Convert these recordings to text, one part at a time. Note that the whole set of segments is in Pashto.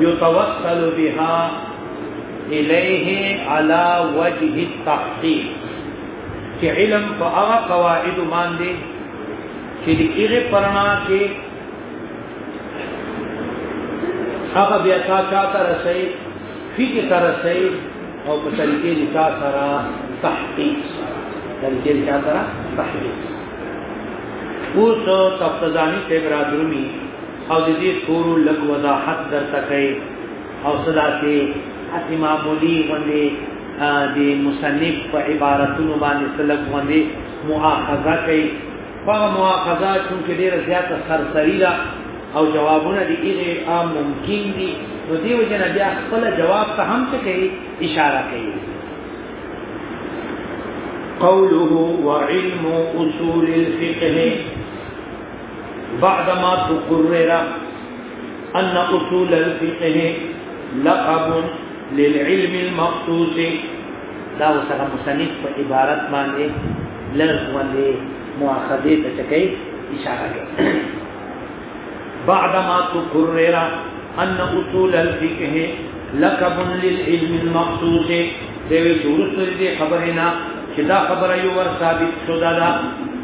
يتوصل بها إليه على وجه التحقيق چې علم په هغه قواعد باندې چې د هغه پرنا کې هغه بیا تا چاته رسي فقه ته رسي او په طریقې د چا سره تحقیق طریقې د چا سره تحقیق اوس تفتزانی ته برادرمی او د دې ټولو لږ وضاحت درته کوي او صداسي اتی معمولی باندې د مصنف په عبارتونو باندې سلګ باندې مؤاخذه کوي هغه مؤاخذه چې ډیره زیاته سرسری ده او جوابونه دي ایغه عام ممکن دي نو دیو جن بیا خپل جواب ته هم څه کوي اشاره کوي قوله وعلم اصول الفقه بعدما تقرر ان اصول الفقه لقب للعلم المخصوص دا وسره مصنف په عبارت باندې لږ ولې مؤاخذه ته چکه اشاره کوي بعدما تقرر ان اصول الفقه لقب للعلم المخصوص دوی شروع سره دې خبره نه چې دا خبره یو ور ثابت شوه دا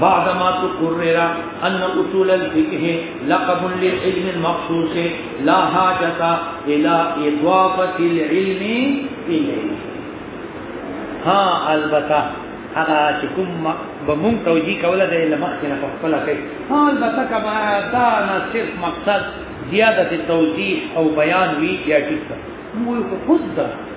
بعد ما تقرر ان اصول الفقه لقب للعلم المخصوص لا حاجت الى اضافه العلم الیه ها البته هغه چې کوم به مونږ توجی کوله د علم مخکنه په خپل کې ها البته کما دا نه صرف مقصد زیادت توضیح او بیان وی یا ټیک مو خود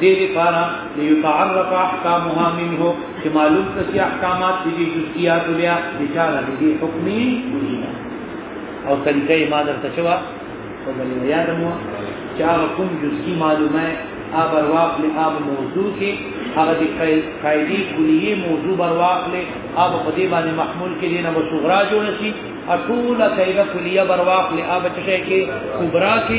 دې لپاره ليتعرف احکامها منه چې معلوم کړي احکامات دې جزئیات بیا اشاره دې حکمي او طریقې ما درته شوه او بل یادمو چې هغه کوم جزئي معلومه آب ارواق له آب موضوع کې هغه د قاعده کلیه موضوع برواق له آب په دې باندې محمول کې دینه وسغرا جوړ شي اټول قاعده کلیه برواق له آب چې کې کبرا کې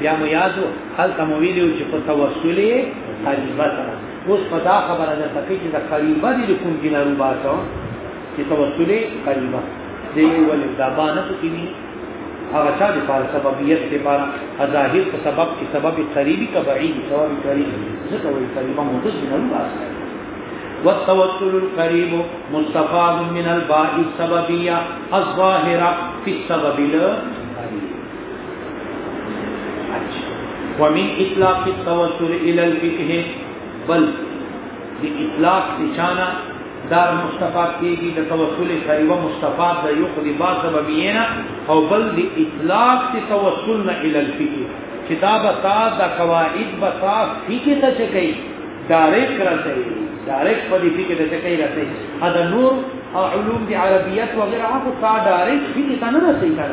بیا مو یاد و هلته مو ویلي وو چې په توسل یې قریبه سره اوس په دا خبره ده پکې چې د قریبه دې د کوم دینارو باسو چې توسل یې قریبه دې ولې دا باندې څه کوي هغه چا د پاره سببیت د پاره ظاهر په سبب کې سبب قریبی کا بعید سبب قریب ځکه وایي قریبه مو د دینارو باسو والتوسل القريب مستفاد من الباء السببية الظاهرة في السبب ومن اطلاق التوسل الى الفقه بل دی اطلاق تشانا دار مستفاد کیږي د توسل سره و مستفاد د یو خدي با سببینا او بل دی اطلاق تی توسل نه الى الفقه کتاب تا د قواعد بتا فقه ته چکی ډایرکټ راځي ډایرکټ په دې فقه ته چکی راځي دا نور علوم دی عربیت وغیرہ کو تا ډایرکټ فقه ته نه رسیدل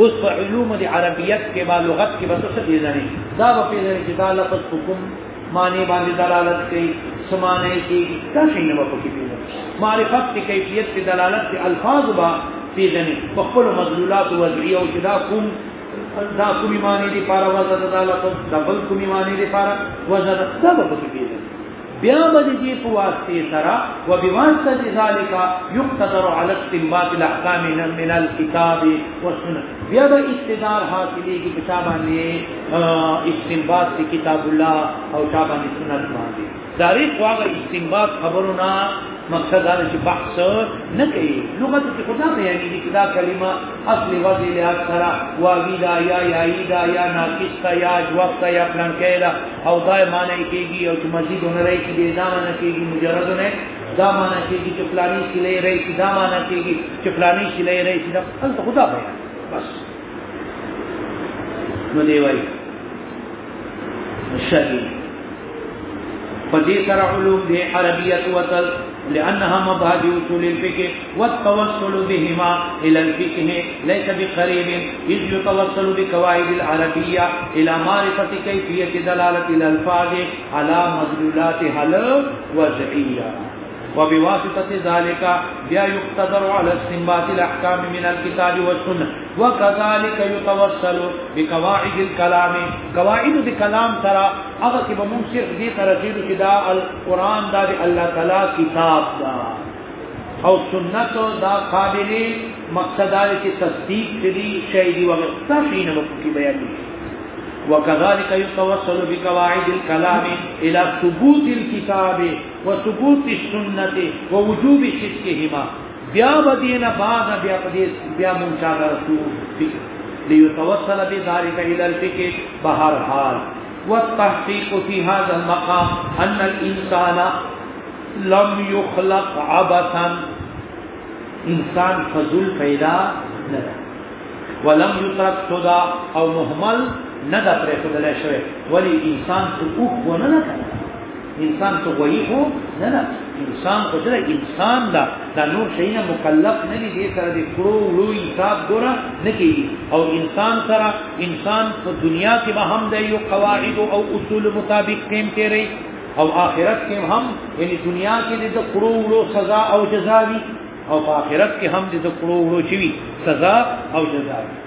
اوس په علوم د عربیت کې با لغت کې بس څه پیژنې دا به پیژنې چې دا لفظ حکم معنی باندې دلالت کوي سمانه کې دا شی نه په کې پیژنې معرفت کې کیفیت کې دلالت کې الفاظ با پیژنې په خپل مدلولات او وضعیه او چې دا کوم دا کومې معنی دی پارا وزن دا لفظ دا بل کومې معنی دی پارا وزن دا به په کې پیژنې بیا به د دې په واسطې سره وبواسطه ذلك يقتدر على استنباط الاحکام من الكتاب والسنه بیا به اقتدار حاصلېږي په چا باندې استنباط د کتاب الله او چا باندې سنت باندې دا ری خواغه استنباط خبرونه مقصد دا چې بحث نه کوي لغت کې خدا ته یعنی دې دا کلمه اصل وضع له اکثره واوی دا یا یا دا یا ناقص یا جواب یا پلان کېدا او دا معنی کېږي او چې مسجد نه راځي چې دا معنی کېږي مجرد نه دا معنی کېږي چې فلاني سلې راځي دا معنی کېږي چې فلاني سلې راځي دا انت خدا بیان بس نو دی وایي شدید په دې سره علوم د عربیت وتل لانها مبادئ اصول الفقه والتوصل بهما الى الفقه ليس بقريب اذ يتوصل بقواعد العربيه الى معرفه كيفيه دلاله الالفاظ على مدلولاتها الوضعيه وبواسطة ذلك بیا يقتدر على استنباط الاحكام من الكتاب والسنة وكذلك يتوصل بقواعد الكلام قواعد الكلام ترى سره هغه کې به موږ صرف دې سره رسیدو چې دا القرآن دا د الله تعالی کتاب دا او سنت دا قابل مقصد دا چې تصدیق دې شی دی وغه تاسو نه وکړي کې بیان دي وكذلك يتوصل بقواعد الكلام الى ثبوت الكتاب وثبوت السنه ووجوب شركهما بیا بدینا بعد بیا پدیس بیا مون چا رسو فکر لیتوصل بذلك الى الفکر بهر حال والتحقیق فی هذا المقام ان الانسان لم يخلق عبثا انسان فضل پیدا نه ولم يترك صدا او مهمل نه دا پرې خدای شوی ولی انسان ته اوخ ونه نه انسان څه غوي هو نه نه انسان خو سره انسان دا دا نور شي نه مکلف نه دي دې سره د کړو وړو حساب ګورا نه کیږي او انسان سره انسان په دنیا کې به هم د یو قواعد او اصول مطابق کېم تیری او آخرت کې هم یعنی دنیا کې د کړو وړو سزا او جزا وي او آخرت کې هم د کړو وړو چوي سزا او جزا وي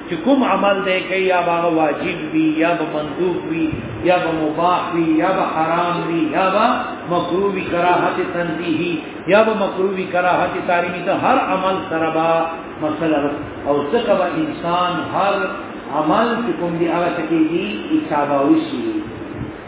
چې کوم عمل دی کوي یا به واجب وي یا به مندوب وي یا به مباح وي یا به حرام وي یا به مکروه وي کراهت تنزیهی یا به مکروه وي کراهت تحریمی ته هر عمل سره با مسله او څکه به انسان هر عمل چې کوم دی هغه څه کېږي حساب او شي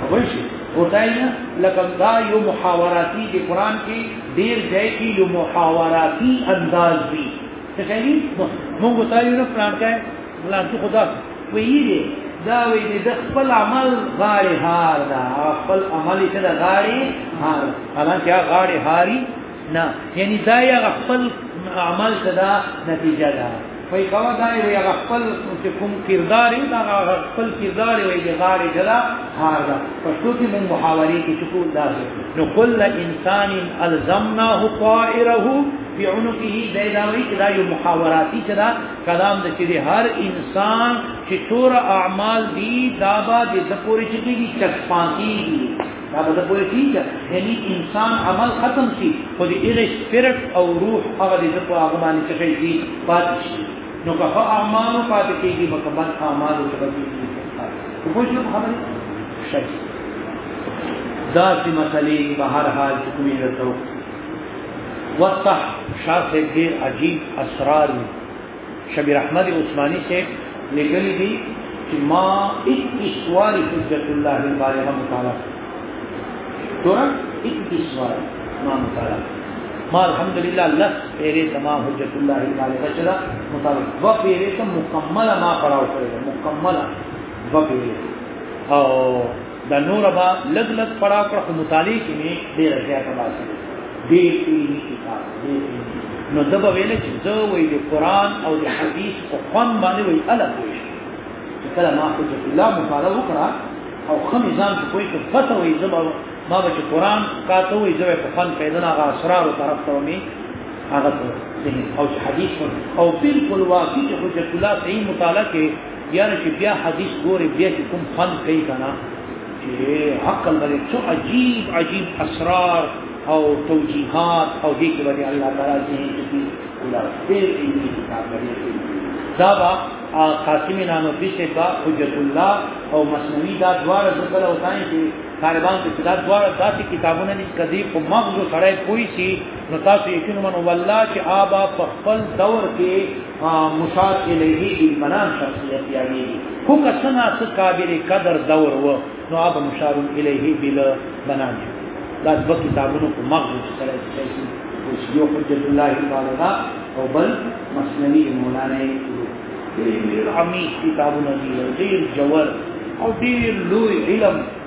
خبر شي ورته نه لکه دا یو محاوراتي د قران کې ډیر ځای کې یو محاوراتي انداز وي څه کوي موږ ته یو نه پلان کوي ولا څه خدا ویلي دا وی د خپل عمل غاړي هار دا خپل عمل چې دا غاړي هار حالانکه غاړي هاري نه یعنی دا یا خپل عمل صدا نتیجه ده وای کوا دا یا خپل چې کوم کردار یې دا خپل کردار یې د غار جلا هار ده پښتو کې من محاورې کې چکو دا نو کل انسان الزمناه طائره فی عنقه دا دا وی چې دا یو محاوراتي چې دا کلام د چې هر انسان چې څور اعمال دي دا به د پوری چې دي چک پاتی دي دا به په کیږي یعنی انسان عمل ختم شي خو د ایغه سپیرټ او روح هغه د په هغه باندې څه شي پاتې شي نو که هغه اعمال پاتې کیږي په کومه اعمال څه باندې په کوم څه خبره شي دا چې مسلې په هر حال کې کومې راځو وصح شاف دې عجیب اسرار شبیر احمد عثماني صاحب لیکلي دي چې ما اکتسوار حجت الله البالغه مطالعه تورا اکتسوار ما مطالعه ما الحمدلله لس پیرې تمام حجت الله البالغه چلا مطالعه دو پیرې ته مکمله ما پڑھاو کړې مکمله دو پیرې او دا نور با لګ لګ پڑا کړ خو مطالعه کې نه ډیر زیات لاسه دی علمي کتاب دی نو دبا ویل چې زه وې د قران او د حدیث په خوان باندې وې الګ وې چې کله ما خو چې الله مفاده وکړه او خو نظام چې کوی څه پته وې زما ما به چې قران کاته وې زه په خوان پیدا نه غا اسرار طرف ته مې هغه او حدیث او بالکل واقعي چې حجت الله صحیح مطالعه کې یاره چې بیا حدیث ګوري بیا چې کوم فن کوي کنه چې حق باندې څو عجیب عجیب اسرار او توجیهات او دې کې باندې الله تعالی دې چې ولا دې دې کتاب باندې دا با قاسم نانو بشه با حجت الله او مسنوی دا دواړه ذکر او ځای چې طالبان ته دا دواړه داسې کتابونه دي کدي په مغزو سره کوئی شي نو تاسو یقینا من والله چې آبا په خپل دور کې مشار الیه ایمنان شخصیت یعنی خو کسنا څه کابر قدر دور و نو هغه مشار الیه بل بنان دا د کتابونو په مغز سره چې اوس یو حجت الله تعالی دا او بل مسنوی مولانا ډیر عمیق کتابونه دي ډیر جوور او ډیر لوی علم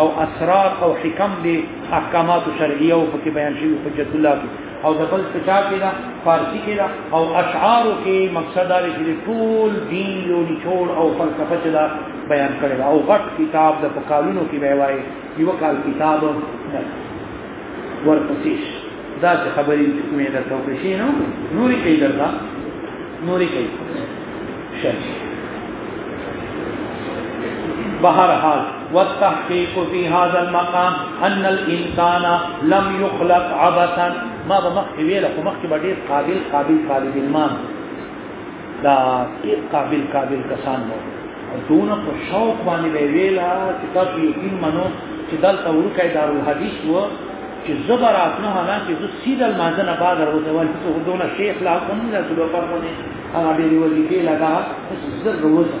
او اسرار او حکم دي احکامات شرعیه او پکې بیان شوی حجت الله کې او د بل څه چا کې دا فارسی کې دا او اشعار کې مقصد دا چې ټول دین یو نچوړ او فلسفه چې دا بیان کړي او غټ کتاب د پکالونو کې به وایي یو کال کتاب ورپسیش دا چې خبرې کومې د توکشي نو نوري کې درته نوري کې شش بهر حال والتحقيق في هذا المقام ان الانسان لم يخلق عبثا ما بمخ ویل خو مخ کې قابل قابل قابل المان دا قابل قابل کسان نو دون په شوق باندې ویلا چې تاسو یقین منو چې دلته ورکه دارو حدیث و چې زبر اتنه حالا چې زه سیده مازن بعد وروته ول چې دون شیخ لا کوم نه څه په پرونه هغه دی وځي کې لگا زر وځي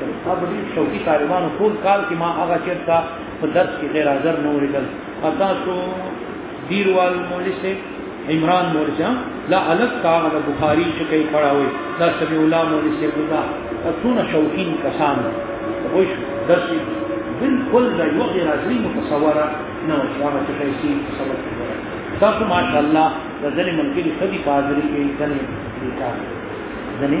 دا په دې شوقي طالبانو ټول کال کې ما هغه چیرته په درس کې غیر حاضر نه ولیدل تاسو دیروال مولوی سے عمران مولوی سے لا الګ کا د بخاری چې کوي پڑھاوي دا سمي الله مولوی سے ګدا څونه شوقین کسان وښ درس بالکل دا یو غیر حاضری متصوره نه شوانه چې کوي سي سبب تاسو ماشاء الله د ځلې ملګری خدي حاضری کې کنه ځنې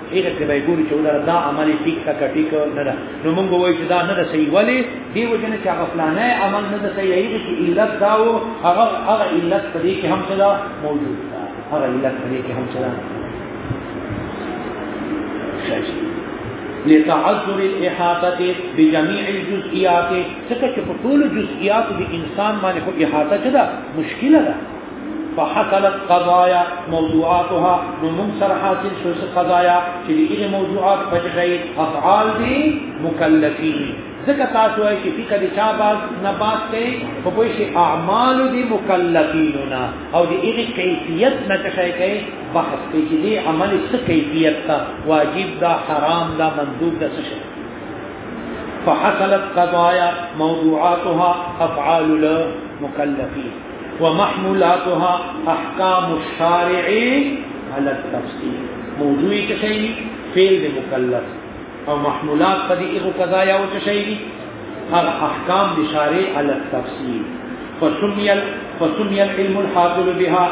هغه کې به ګوري چې ولر دا عمل ټیک کا کټی کو نه ده نو موږ وایو چې دا نه ده صحیح ولی دی وجه نه چې هغه فلانه عمل نه ده صحیح هغه چې علت دا او هغه هغه علت په دې کې هم څه ده موجود ده هغه علت په دې کې هم څه ده لتعذر الاحاطه بجميع الجزئيات څه چې په ټول جزئیات د انسان باندې خو احاطه چدا مشکله ده فحصلت قضايا موضوعاتها نو موږ سره حاصل شو څه قضايا چې دغه موضوعات پټړي افعال دي مکلفين ځکه تاسو وايي چې فقہ د چا باز نه باز کوي په کوئی شي اعمال دي مکلفين نه او د هغه کیفیت نه تشای کوي بحث کوي چې دې عمل څه کیفیت تا واجب دا حرام دا مندوب دا څه فحصلت قضايا موضوعاتها افعال المكلفين ومحمولاتها احكام الشارع على التفصيل موضوعي تشيلي فعل المكلف او محمولات قضيه قضايا وتشيلي هر احكام بشارع على التفصيل فسمي فسمي العلم الحاصل بها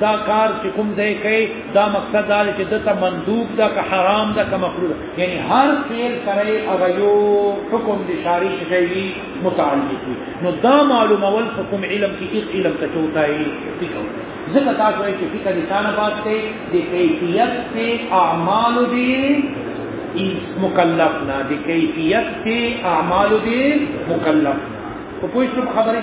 دا کار چې کوم ځای کوي دا مقصد دا چې دته مندوب دا که حرام دا که مکروه یعنی هر فعل سره هغه یو حکم دي شاري شي متعلق نو دا معلومه ول حکم علم کې هیڅ علم ته چوتای ځکه تاسو یې چې فکر انسان بات کوي د کیفیت سے اعمال دي مکلف نه د کیفیت سے اعمال دي مکلف په پوښتنه خبره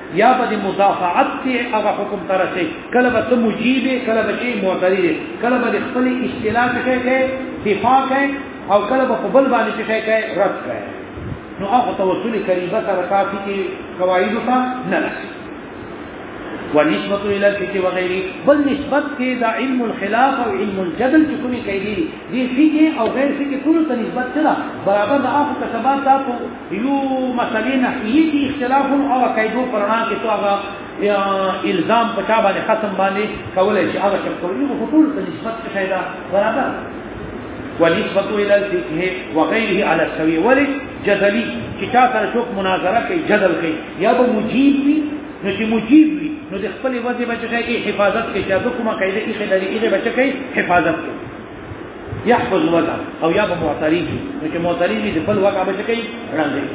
یا به د مدافعت ته هغه حکم تر شي کله به ته مجیب کله به شي معترض کله به خپل اصطلاح څه کوي دفاع کوي او کله به خپل باندې څه کوي رد کوي نو هغه توسل کریبه سره کافي کې قواعد ته نه رسي ونسبت الى الفقه وغيره بل نسبت کې دا علم الخلاف او علم الجدل چې کومي کوي دي فقه او غیر فقه ټول ته نسبت سره برابر د اخو کسبات تاسو یو مسلې نه هیڅ اختلاف هم او قاعده پرانا کې تو هغه الزام په چا باندې ختم باندې کولای شي هغه شپ کوي نو ټول په نسبت کې شایدا برابر ونسبت الى الفقه وغيره على السوي ولي جدلي چې چا سره څوک مناظره کوي جدل کوي یا به مجيب وي نو چې مجيب وي نو د خپل وځي بچی حفاظت کوي چې کومه قاعده کې خلاري یې بچی حفاظت کوي يحفظ وضع او يا به معتري شي نو چې معتري دي بل وضع به شي راځي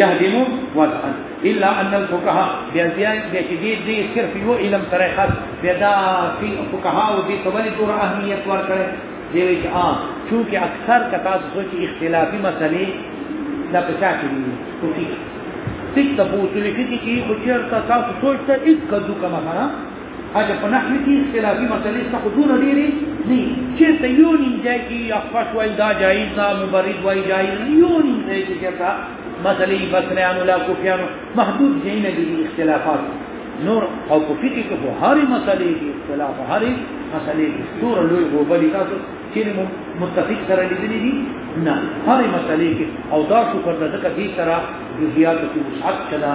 يهدم وضعا الا ان الفقهاء بيزيان بيشديد دي صرف يو علم سره خاص بيدا في فقهاء دي تولي دور اهميت ورکړي دی وی چې ا چونکه اکثر کتا سوچ اختلافي مسلې دا پچا کې دي کوفي ټیک ته په اصول کې کې خو چیرته تاسو سوچ ته هیڅ کدو کما نه هغه په نحو کې اختلافي مسلې څه خو دونه ډېرې نه چې ته یو نیم ځای کې یا خوښ وای دا جایز دا مبرد وای جایز یو نیم ځای کې چېرته مسلې بصریانو لا کوفیانو محدود ځای نه دي اختلافات نور او کوفي کې خو هرې مسلې کې اختلاف هرې مسلې کې ټول لوی غوبلې تاسو چیرې مو متفق سره لیدلې دي نه هرې مسلې کې او دا شکر د ځکه دې سره جزئیات کې وسعت کړه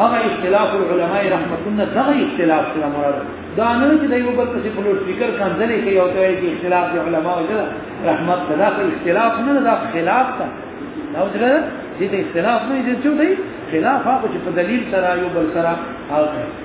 هغه اختلاف العلماء رحمت الله دغه اختلاف سره مراد دا نه چې د یو بل څه په لور فکر کاندلې کې یو ته کې اختلاف د علماء او رحمت الله په اختلاف نه دا خلاف ده دا وجره دې اختلاف نه دي چې خلاف هغه چې په دلیل سره یو بل سره هغه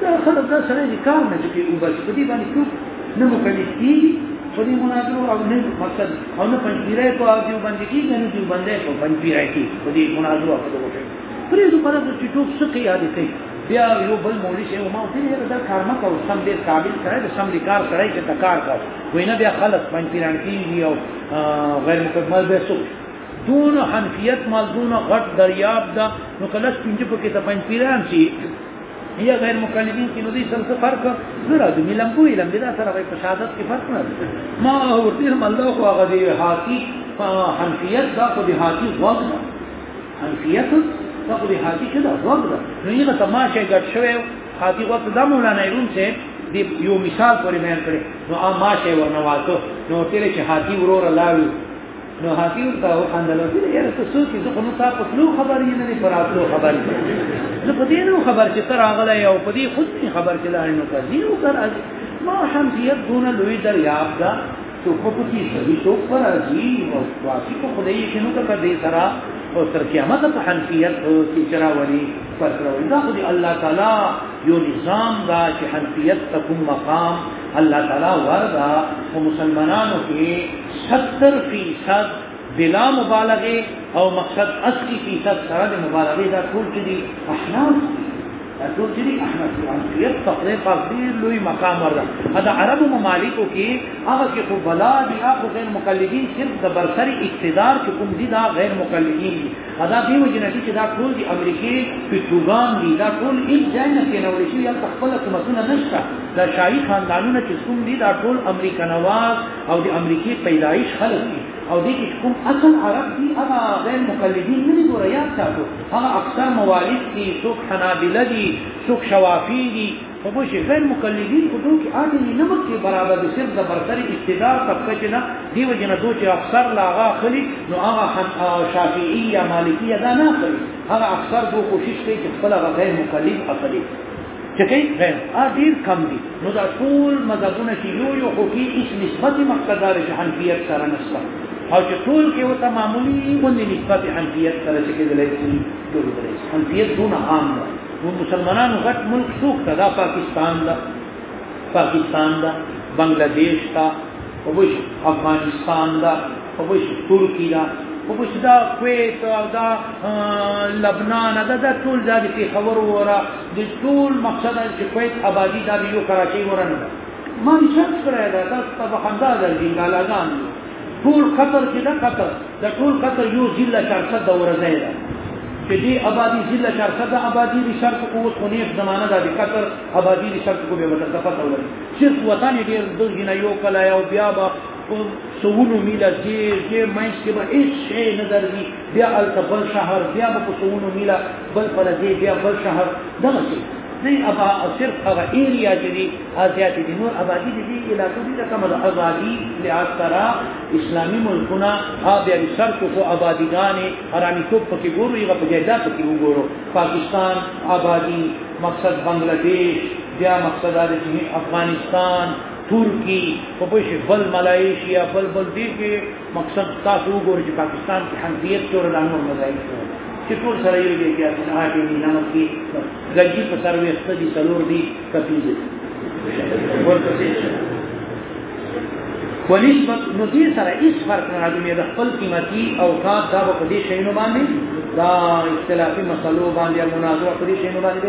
دا خلک دا سره دي کار نه کوي او بس په دې باندې څوک نه مو کوي چې په دې مناظرو او نه مقصد او نه پنځیرای په دې باندې کې نه دې باندې په پنځیرای کې په دې مناظرو په دې وکړي پرې زه په دې چې ټوک څه کې یاد کوي بیا یو بل مولوی شه ما ته یې دا کار نه کوم سم دې قابل سره دې سم دې کار سره چې تکار کا وینه بیا خلک پنځیران کېږي او غیر مکمل به سوچ دون حنفیت مال دون غټ دریاب دا نو کله چې پنځه پکې ته پنځیران شي یا غیر مکلفین کې نو دې سره څه فرق نه راځي ملم په علم دا سره وایي په شهادت کې فرق نه راځي ما ورته هم الله خو هغه دی حاکی حنفیت دا خو دی حاکی غوږ ده حنفیت دا خو دی حاکی څه ده غوږ ده نو یې ته ما شي ګټ شوی حاکی غوږ دا مولانا ایرون چې دی یو مثال پورې بیان کړي نو ما شي ورنواته نو تیرې چې حاکی ورور لاوي نو هغه ورته وخندل چې یاره ته څوک یې زه خو نو تا په تلو خبر یې نه دی پر راتلو خبر یې زه په دې نو خبر چې ته راغلی او په دې خود نه خبر چې لاړې نو کړې نو کار ما حمزیت دونه لوی دریاب ده تو خو په کې سړي څوک پر راځي او واقعي په خدای یې شنو کړه دې سره او تر قیامت په حنفیت او چې چراولي پر کړو دا خو دې الله تعالی یو نظام دا چې حنفیت تکم مقام الله تعالی وردا او مسلمانانو کې ستر فیصد بلا مبالغه او مقصد اسی فیصد سره د مبالغه دا ټول چې دي احناف دا ټول چې دي احناف دي عنصریت تقریر په ډیر لوی مقام ورده دا عرب ممالکو کې هغه کې خو بلا دي هغه غیر مقلدین صرف د برتری اقتدار چې کوم دي دا غیر مقلدین دي دا دی وجه نه چې دا ټول دي امریکای پیټوګان دي دا ټول هیڅ ځای نه کې نه ولې شي یا خپل حکومتونه نشته دا شاهي خاندانونه چې کوم دي دا ټول امریکا نواز او د امریکې پیدایش خلک دي او دې کې کوم اصل عرب دي هغه غیر مقلدین نه دي ګوره یاد ساتو هغه اکثر موالد دي څوک حنابله دي څوک شوافی دي په بوش غیر مقلدین خو دوی کې اته نه مکه برابر دي صرف د برتری اقتدار طبقه چې نه دی وجنه دوی چې اکثر لاغه خلی نو هغه شافعی یا مالکی دا نه خلی هغه اکثر دوی کوشش کوي چې خپل غیر مقلد اصلي چې کوي غیر ا ډیر کم دي نو دا ټول مذهبونه چې یو یو خو کې هیڅ نسبت مقدار چې حنفیت سره نشته او چې ټول کې وته معمولی باندې نسبت حنفیت سره چې کېدلای شي ټول درې حنفیت دونه عام ده نو مسلمانانو غټ ملک څوک ته دا پاکستان ده پاکستان ده بنگلاديش ده او افغانستان ده پوش ترکی دا پوش دا کویت دا لبنان دا دا ټول دا کی خبر ورا د ټول مقصد چې کویت آبادی دا یو کراچي ورنه من شک کړی دا دا په خندا دا جنګالاګان ټول قطر کې دا قطر دا ټول قطر یو ضلع چارسه دا ورځای دا چې دی آبادی ضلع چارسه دا آبادی د شرط کو اوس خنیف زمانہ دا د قطر آبادی د شرط کو به وته پته ولري چې وطن ډیر دغه نه یو کلا یو بیا با په سونو میله کې چې مینس کې به هیڅ شی نه درځي بیا هلته بل شهر بیا به په سونو میله بل پر ځای بیا بل شهر دغسې دی ابا صرف هغه ایریا چې دی آزاد دي نور آبادی دي علاقې دي کومه د آزادی لحاظ سره اسلامي ملکونه هغه د سر کو کو آبادیګانې حرامي ټوپ پکې ګورو یغه په جیدا پکې وګورو پاکستان آبادی مقصد بنگلاديش بیا مقصد د افغانستان ترکی په پښې بل ملایشیا بل بل دي کې مقصد تاسو وګورئ چې پاکستان کې حنفیت سره د نور مذاهب سره چې ټول سره یو دي چې اصل هغه دي نه کې غږی په سر وي ستدي څلور دي کپی دي ونسبت نو دې سره هیڅ فرق نه راځي د خپل قیمتي او کار دا په دې شینو باندې دا اختلافي مسلو باندې مناظره په دې شینو باندې